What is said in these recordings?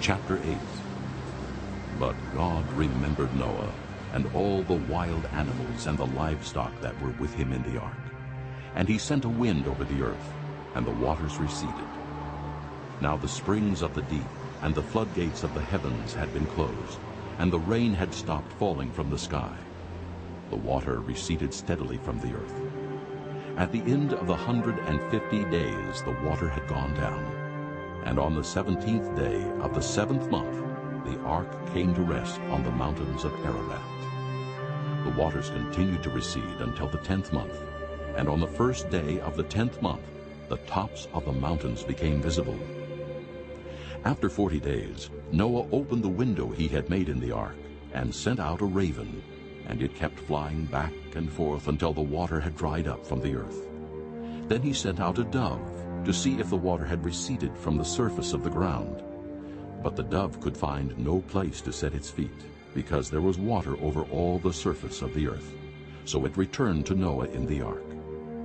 Chapter 8 But God remembered Noah and all the wild animals and the livestock that were with him in the ark. And he sent a wind over the earth, and the waters receded. Now the springs of the deep and the floodgates of the heavens had been closed, and the rain had stopped falling from the sky. The water receded steadily from the earth. At the end of the hundred and fifty days the water had gone down. And on the seventeenth day of the seventh month the ark came to rest on the mountains of Ararat. The waters continued to recede until the tenth month, and on the first day of the tenth month the tops of the mountains became visible. After forty days, Noah opened the window he had made in the ark and sent out a raven, and it kept flying back and forth until the water had dried up from the earth. Then he sent out a dove to see if the water had receded from the surface of the ground. But the dove could find no place to set its feet, because there was water over all the surface of the earth. So it returned to Noah in the ark.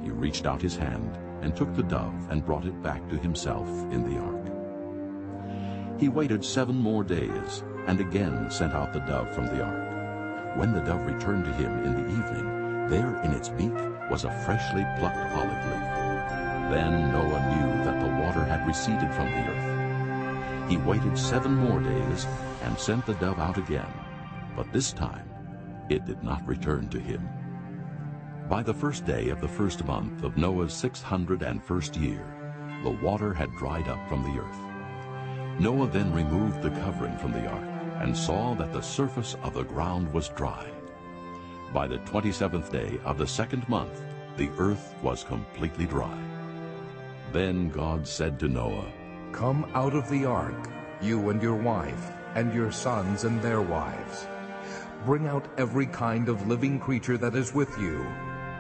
He reached out his hand and took the dove and brought it back to himself in the ark. He waited seven more days and again sent out the dove from the ark. When the dove returned to him in the evening, there in its beak was a freshly plucked olive leaf. Then Noah receded from the earth. He waited seven more days and sent the dove out again, but this time it did not return to him. By the first day of the first month of Noah's six hundred and first year, the water had dried up from the earth. Noah then removed the covering from the ark and saw that the surface of the ground was dry. By the twenty-seventh day of the second month, the earth was completely dry. Then God said to Noah, Come out of the ark, you and your wife, and your sons and their wives. Bring out every kind of living creature that is with you,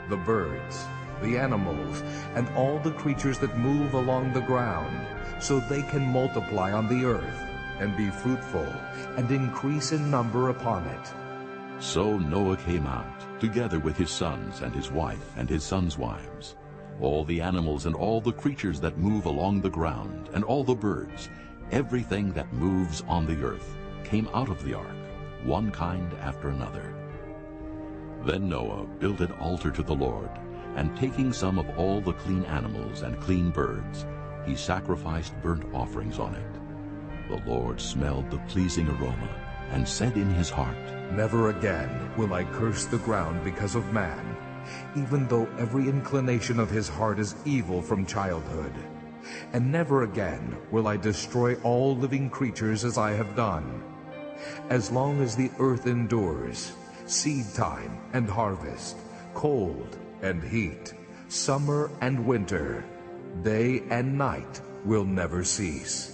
the birds, the animals, and all the creatures that move along the ground, so they can multiply on the earth and be fruitful and increase in number upon it. So Noah came out, together with his sons and his wife and his sons' wives. All the animals and all the creatures that move along the ground, and all the birds, everything that moves on the earth, came out of the ark, one kind after another. Then Noah built an altar to the Lord, and taking some of all the clean animals and clean birds, he sacrificed burnt offerings on it. The Lord smelled the pleasing aroma and said in his heart, Never again will I curse the ground because of man, even though every inclination of his heart is evil from childhood. And never again will I destroy all living creatures as I have done. As long as the earth endures, seed time and harvest, cold and heat, summer and winter, day and night will never cease.